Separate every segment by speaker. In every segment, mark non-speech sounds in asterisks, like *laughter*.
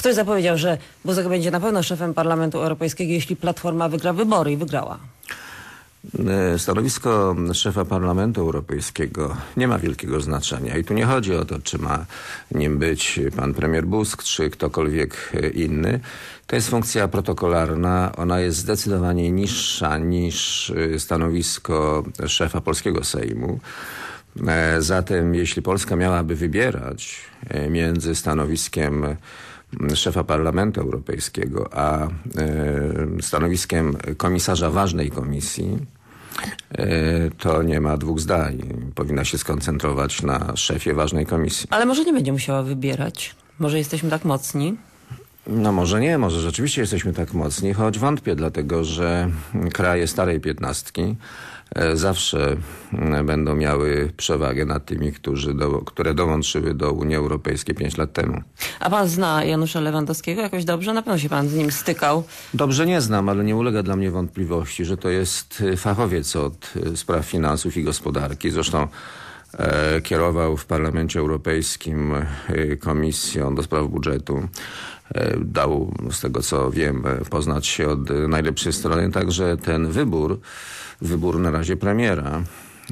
Speaker 1: Ktoś zapowiedział, że Buzek będzie na pewno szefem Parlamentu Europejskiego, jeśli Platforma wygra wybory i wygrała.
Speaker 2: E, Stanowisko szefa Parlamentu Europejskiego nie ma wielkiego znaczenia i tu nie chodzi o to, czy ma nim być pan premier Busk, czy ktokolwiek inny. To jest funkcja protokolarna, ona jest zdecydowanie niższa niż e, stanowisko szefa polskiego Sejmu. E, Zatem jeśli Polska miałaby wybierać między stanowiskiem szefa Parlamentu Europejskiego a e, stanowiskiem komisarza ważnej komisji, e, to nie ma dwóch zdań. Powinna się skoncentrować na szefie ważnej komisji.
Speaker 1: Ale może nie będzie musiała wybierać. Może jesteśmy tak mocni.
Speaker 2: No może nie, może rzeczywiście jesteśmy tak mocni, choć wątpię, dlatego że kraje starej piętnastki e, zawsze mm, będą miały przewagę nad tymi, którzy do, które dołączyły do Unii Europejskiej pięć lat temu.
Speaker 1: A pan zna Janusza Lewandowskiego jakoś dobrze? Na pewno się pan z nim stykał.
Speaker 2: Dobrze nie znam, ale nie ulega dla mnie wątpliwości, że to jest y, fachowiec od y, spraw finansów i gospodarki. Zresztą e, kierował w Parlamencie Europejskim e, Komisją do spraw budżetu. E, dał, z tego co wiem, e, poznać się od e, najlepszej strony. Także ten wybór, wybór na razie premiera,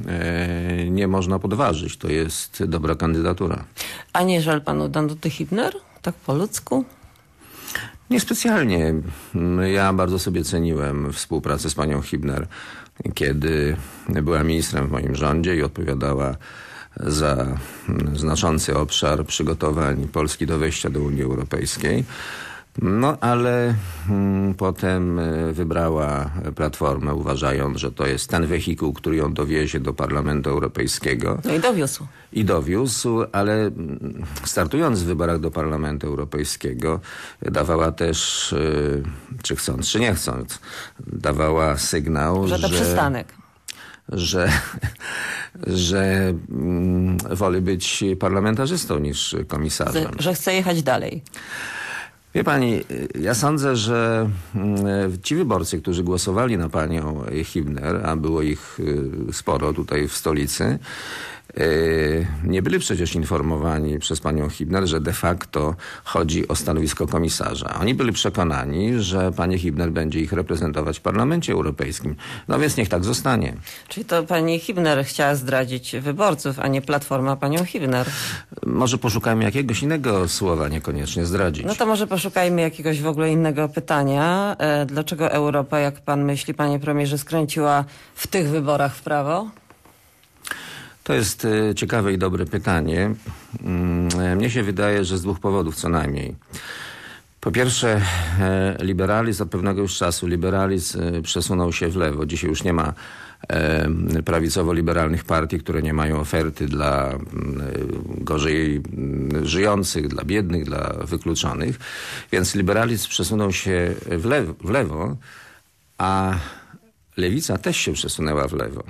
Speaker 2: e, nie można podważyć. To jest dobra kandydatura.
Speaker 1: A nie żal panu Danuty Hibner? Tak po ludzku?
Speaker 2: Niespecjalnie. Ja bardzo sobie ceniłem współpracę z panią Hibner, kiedy była ministrem w moim rządzie i odpowiadała za znaczący obszar przygotowań Polski do wejścia do Unii Europejskiej. No ale mm, potem e, wybrała Platformę, uważając, że to jest ten wehikuł, który ją dowiezie do Parlamentu Europejskiego.
Speaker 1: No i dowiózł.
Speaker 2: I dowiózł, ale mm, startując w wyborach do Parlamentu Europejskiego dawała też, y, czy chcąc, czy nie chcąc, dawała sygnał,
Speaker 1: Że to przystanek.
Speaker 2: że, *laughs* że mm, woli być parlamentarzystą niż komisarzem.
Speaker 1: Że chce jechać dalej.
Speaker 2: Wie pani, ja sądzę, że mm, ci wyborcy, którzy głosowali na panią Hibner, a było ich y, sporo tutaj w stolicy, nie byli przecież informowani przez panią Hibner, że de facto chodzi o stanowisko komisarza. Oni byli przekonani, że pani Hibner będzie ich reprezentować w Parlamencie Europejskim. No więc niech tak zostanie.
Speaker 1: Czyli to pani Hibner chciała zdradzić wyborców, a nie Platforma panią Hibner.
Speaker 2: Może poszukajmy jakiegoś innego słowa, niekoniecznie zdradzić.
Speaker 1: No to może poszukajmy jakiegoś w ogóle innego pytania. E, dlaczego Europa, jak pan myśli, panie premierze, skręciła w tych wyborach w prawo?
Speaker 2: To jest e, ciekawe i dobre pytanie. Mm, e, Mnie się wydaje, że z dwóch powodów co najmniej. Po pierwsze, e, liberalizm od pewnego już czasu, liberalizm przesunął się w lewo. Dzisiaj już nie ma prawicowo-liberalnych partii, które nie mają oferty dla mm, gorzej mm, żyjących, dla biednych, dla wykluczonych. Więc liberalizm przesunął się w lewo, w lewo a lewica też się przesunęła w lewo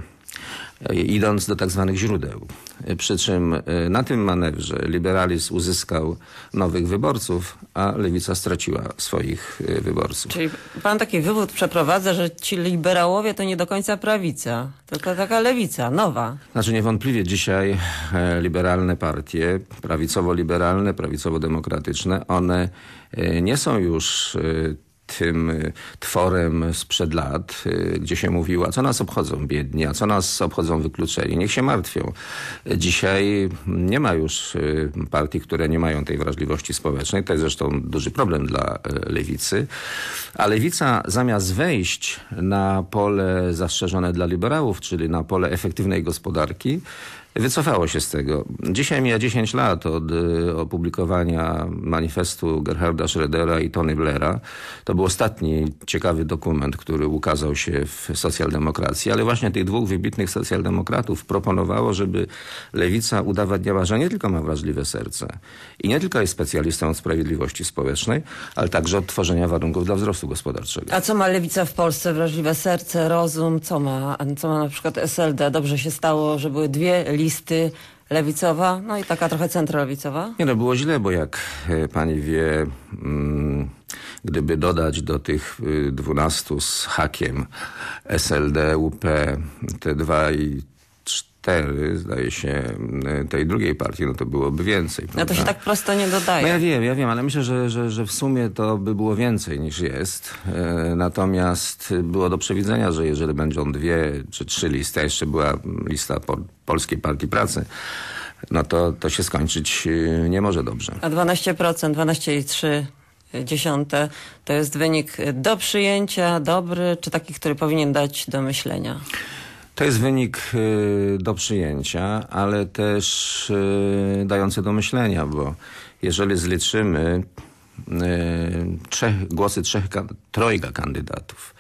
Speaker 2: idąc do tak zwanych źródeł. E, Przy czym e, na tym manewrze liberalizm uzyskał nowych wyborców, a lewica straciła swoich e, wyborców.
Speaker 1: Czyli pan taki wywód przeprowadza, że ci liberałowie to nie do końca prawica, tylko taka lewica, nowa.
Speaker 2: Znaczy niewątpliwie dzisiaj e, liberalne partie, prawicowo-liberalne, prawicowo-demokratyczne, one e, nie są już e, tym e, tworem sprzed lat, e, gdzie się mówiło, a co nas obchodzą biedni, a co nas obchodzą wykluczeni. Niech się martwią. Dzisiaj nie ma już e, partii, które nie mają tej wrażliwości społecznej. To jest zresztą duży problem dla lewicy. A lewica zamiast wejść na pole zastrzeżone dla liberałów, czyli na pole efektywnej gospodarki, wycofało się z tego. Dzisiaj mija 10 lat od y, opublikowania manifestu Gerharda Schrödera i Tony Blaira. To był ostatni ciekawy dokument, który ukazał się w socjaldemokracji, ale właśnie tych dwóch wybitnych socjaldemokratów proponowało, żeby lewica udowadniała, że nie tylko ma wrażliwe serce i nie tylko jest specjalistą od sprawiedliwości społecznej, ale także od tworzenia warunków dla wzrostu gospodarczego.
Speaker 1: A co ma lewica w Polsce? Wrażliwe serce, rozum? Co ma, co ma na przykład SLD? Dobrze się stało, że były dwie listy lewicowa, no i taka trochę centrolewicowa.
Speaker 2: Nie no, było źle, bo jak e, pani wie, mm, gdyby dodać do tych y, 12 z hakiem SLD, UP, te dwa i cztery, zdaje się, m, tej drugiej partii, no to byłoby więcej.
Speaker 1: No to się
Speaker 2: prawda?
Speaker 1: tak prosto nie
Speaker 2: No ja
Speaker 1: dodaje.
Speaker 2: wiem, ja wiem, ale myślę, że, że, że w sumie to by było więcej niż jest. E, natomiast było do przewidzenia, że jeżeli będą dwie czy trzy listy, a jeszcze była lista po, Polskiej Partii Pracy, no to, to się skończyć e, nie może dobrze.
Speaker 1: A 12%, 12,3 dziesiąte to jest wynik do przyjęcia, dobry, czy taki, który powinien dać do myślenia?
Speaker 2: To jest wynik y, do przyjęcia, ale też y, dający do myślenia, bo jeżeli zliczymy y, trzech, głosy trzech, trojga kandydatów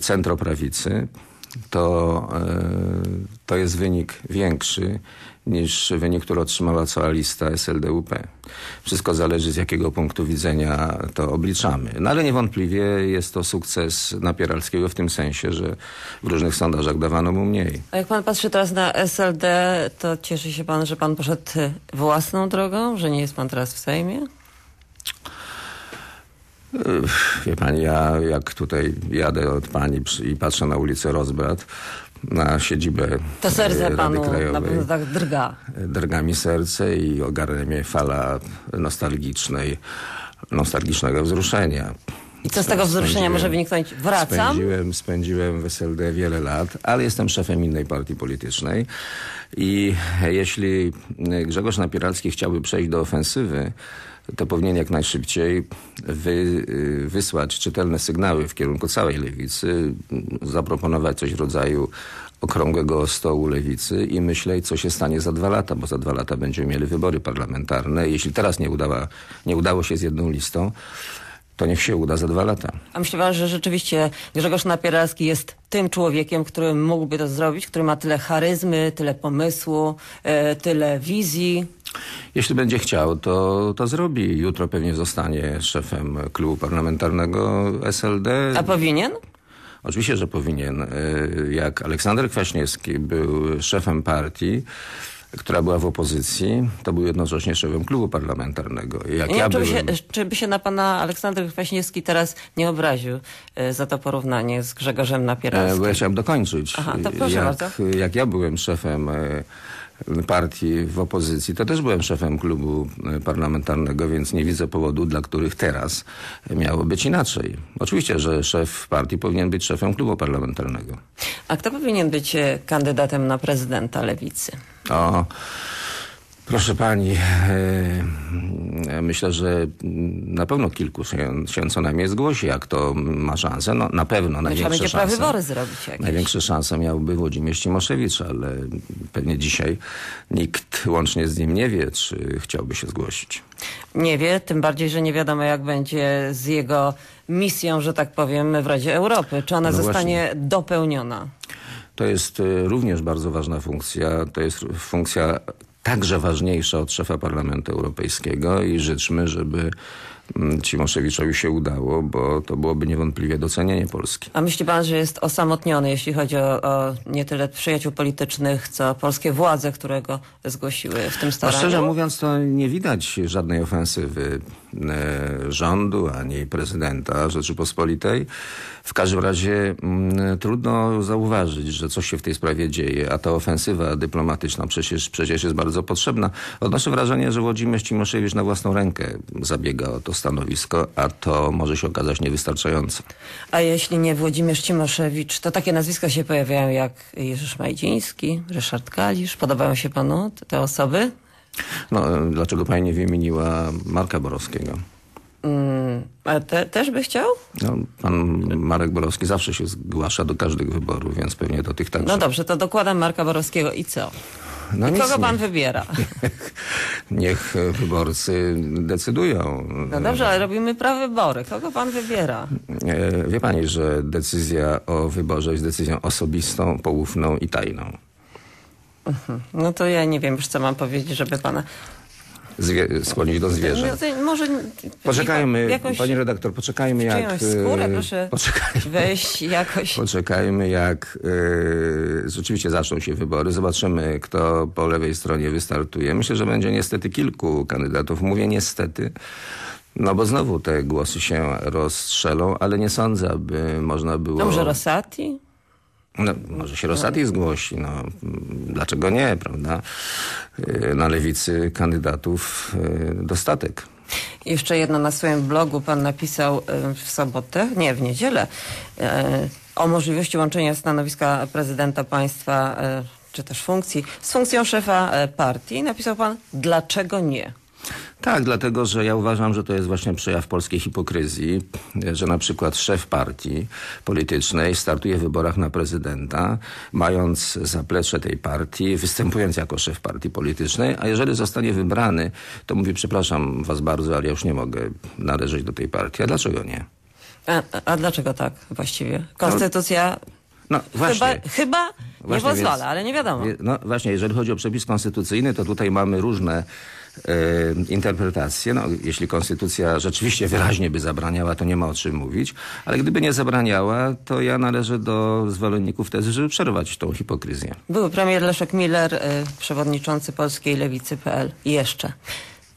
Speaker 2: centroprawicy, to, y, to jest wynik większy niż wynik, który otrzymała cała lista SLDUP. Wszystko zależy z jakiego punktu widzenia to obliczamy. No ale niewątpliwie jest to sukces Napieralskiego w tym sensie, że w różnych sondażach dawano mu mniej.
Speaker 1: A jak pan patrzy teraz na SLD, to cieszy się pan, że pan poszedł własną drogą, że nie jest pan teraz w Sejmie?
Speaker 2: Wie pani, ja jak tutaj jadę od pani i patrzę na ulicę Rozbrat, na siedzibę
Speaker 1: To serce
Speaker 2: e, Rady
Speaker 1: panu na
Speaker 2: Krajowej,
Speaker 1: pewno tak drga.
Speaker 2: drga mi serce i ogarnia mnie fala nostalgicznej, nostalgicznego wzruszenia.
Speaker 1: I co z tego wzruszenia może wyniknąć? Wracam?
Speaker 2: Spędziłem, spędziłem w SLD wiele lat, ale jestem szefem innej partii politycznej i jeśli Grzegorz Napieralski chciałby przejść do ofensywy, to powinien jak najszybciej wy, wysłać czytelne sygnały w kierunku całej lewicy, zaproponować coś w rodzaju okrągłego stołu lewicy i myśleć, co się stanie za dwa lata, bo za dwa lata będziemy mieli wybory parlamentarne. Jeśli teraz nie, udała, nie udało się z jedną listą, to niech się uda za dwa lata.
Speaker 1: A myślę że rzeczywiście Grzegorz Napieralski jest tym człowiekiem, który mógłby to zrobić, który ma tyle charyzmy, tyle pomysłu, e, tyle wizji.
Speaker 2: Jeśli będzie chciał, to, to zrobi. Jutro pewnie zostanie szefem klubu parlamentarnego SLD.
Speaker 1: A powinien?
Speaker 2: Oczywiście, że powinien. Y, Jak Aleksander Kwaśniewski był szefem partii, która była w opozycji, to był jednocześnie szefem klubu parlamentarnego. Jak
Speaker 1: Ja nie
Speaker 2: ja
Speaker 1: czy, by
Speaker 2: byłem...
Speaker 1: się, czy by się na pana Aleksander Kwaśniewski teraz nie obraził e, za to porównanie z Grzegorzem
Speaker 2: E,
Speaker 1: Napieralskim.
Speaker 2: Bo ja chciałem dokończyć.
Speaker 1: Aha, to proszę
Speaker 2: jak,
Speaker 1: bardzo.
Speaker 2: Jak ja byłem szefem e, partii w opozycji, to też byłem szefem klubu e, parlamentarnego, więc nie widzę powodu, dla których teraz miało być inaczej. Oczywiście, że szef partii powinien być szefem klubu parlamentarnego.
Speaker 1: A kto powinien być e, kandydatem na prezydenta lewicy?
Speaker 2: O, proszę pani, e, myślę, że na pewno kilku się, się co najmniej zgłosi, jak to ma szansę. No, na pewno
Speaker 1: No, trzeba
Speaker 2: największe
Speaker 1: będzie
Speaker 2: szanse.
Speaker 1: prawybory zrobić jakieś.
Speaker 2: Największe szanse miałby Włodzimierz Cimoszewicz, ale pewnie dzisiaj nikt łącznie z nim nie wie, czy chciałby się zgłosić.
Speaker 1: Nie wie, tym bardziej, że nie wiadomo jak będzie z jego misją, że tak powiem, w Radzie Europy. Czy ona
Speaker 2: No
Speaker 1: zostanie dopełniona?
Speaker 2: To jest e, również bardzo ważna funkcja. To jest funkcja także ważniejsza od szefa Parlamentu Europejskiego i życzmy, żeby Cimoszewiczowi się udało, bo to byłoby niewątpliwie docenienie Polski.
Speaker 1: A myśli pan, że jest osamotniony, jeśli chodzi o, o nie tyle przyjaciół politycznych, co polskie władze, które go zgłosiły w tym
Speaker 2: A
Speaker 1: staraniu?
Speaker 2: szczerze mówiąc, to nie widać żadnej ofensywy e, rządu ani prezydenta Rzeczypospolitej. W każdym razie mm, trudno zauważyć, że coś się w tej sprawie dzieje, a ta ofensywa dyplomatyczna przecież, przecież jest bardzo potrzebna. Odnoszę wrażenie, że Włodzimierz Cimoszewicz na własną rękę zabiega o to stanowisko, a to może się okazać niewystarczające.
Speaker 1: A jeśli nie Włodzimierz Cimoszewicz, to takie nazwiska się pojawiają jak Jerzy Szmajdziński, Ryszard Kalisz. Podobają się panu te- osoby?
Speaker 2: No, dlaczego pani nie wymieniła Marka Borowskiego?
Speaker 1: Mm, a te, też by chciał?
Speaker 2: No, pan Marek Borowski zawsze się zgłasza do każdych wyborów, więc pewnie do tych także.
Speaker 1: No dobrze, to dokładam Marka Borowskiego i co?
Speaker 2: No
Speaker 1: I kogo pan wybiera? *laughs*
Speaker 2: Niech e, wyborcy decydują.
Speaker 1: No dobrze, ale robimy prawybory. Kogo pan wybiera?
Speaker 2: E, Wie pani, że decyzja o wyborze jest decyzją osobistą, poufną i tajną.
Speaker 1: No to ja nie wiem już, co mam powiedzieć, żeby pana...
Speaker 2: Zwie, skłonić do zwierzę.
Speaker 1: To może...
Speaker 2: Poczekajmy,
Speaker 1: jakąś,
Speaker 2: pani redaktor, poczekajmy jak...
Speaker 1: skórę,
Speaker 2: e,
Speaker 1: proszę
Speaker 2: Poczekajmy.
Speaker 1: wejść jakoś...
Speaker 2: Poczekajmy, jak e, rzeczywiście zaczną się wybory. Zobaczymy, kto po lewej stronie wystartuje. Myślę, że będzie niestety kilku kandydatów. Mówię niestety, no bo znowu te głosy się rozstrzelą, ale nie sądzę, aby można było...
Speaker 1: Może Rosati?
Speaker 2: No, może się Rosati zgłosi, no dlaczego nie, prawda? Y, Na lewicy kandydatów y, dostatek.
Speaker 1: Jeszcze jedno na swoim blogu pan napisał e, w sobotę, nie, w niedzielę, o możliwości łączenia stanowiska prezydenta państwa, czy też funkcji, z funkcją szefa partii. Napisał pan, dlaczego nie?
Speaker 2: Tak, dlatego, że ja uważam, że to jest właśnie przejaw polskiej hipokryzji, że na przykład szef partii politycznej startuje w wyborach na prezydenta, mając zaplecze tej partii, występując jako szef partii politycznej, a jeżeli zostanie wybrany, to mówi, przepraszam was bardzo, ale ja już nie mogę należeć do tej partii. A dlaczego nie?
Speaker 1: A, a dlaczego tak właściwie? Konstytucja
Speaker 2: No
Speaker 1: chyba,
Speaker 2: właśnie.
Speaker 1: chyba nie
Speaker 2: Właśnie,
Speaker 1: pozwala,
Speaker 2: więc-
Speaker 1: ale nie wiadomo.
Speaker 2: No właśnie, jeżeli chodzi o przepis konstytucyjny, to tutaj mamy różne interpretacje. No, jeśli konstytucja rzeczywiście wyraźnie by zabraniała, to nie ma o czym mówić, ale gdyby nie zabraniała, to ja należę do zwolenników tezy, żeby przerwać tą hipokryzję.
Speaker 1: Były premier Leszek Miller, y, przewodniczący polskiej lewicy.pl. Jeszcze.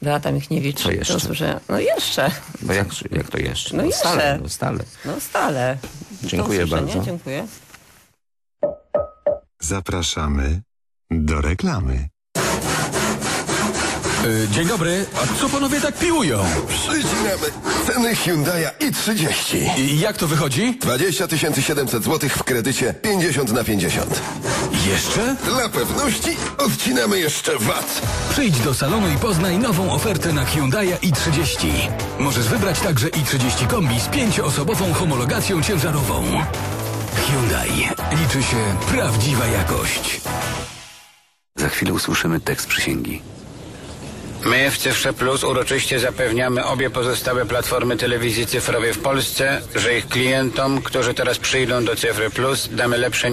Speaker 1: Beata Michniewicz.
Speaker 2: Co jeszcze?
Speaker 1: Do usłyszenia. No jeszcze.
Speaker 2: No jak, jak to jeszcze?
Speaker 1: No jeszcze.
Speaker 2: stale, no stale.
Speaker 1: No stale.
Speaker 2: Dziękuję bardzo.
Speaker 1: Dziękuję.
Speaker 3: Zapraszamy do reklamy.
Speaker 4: E, Dzień dobry, a co panowie tak piłują?
Speaker 5: Przycinamy ceny Hyundai'a i30.
Speaker 4: I jak to wychodzi?
Speaker 5: 20 700 zł w kredycie 50 na 50.
Speaker 4: Jeszcze?
Speaker 5: Dla pewności odcinamy jeszcze VAT.
Speaker 4: Przyjdź do salonu i poznaj nową ofertę na Hyundai i30. Możesz wybrać także i30 kombi z pięcioosobową homologacją ciężarową. Hyundai. Liczy się prawdziwa jakość.
Speaker 6: Za chwilę usłyszymy tekst przysięgi.
Speaker 7: My w Cyfrze Plus uroczyście zapewniamy obie pozostałe platformy telewizji cyfrowej w Polsce, że ich klientom, którzy teraz przyjdą do Cyfry Plus, damy lepsze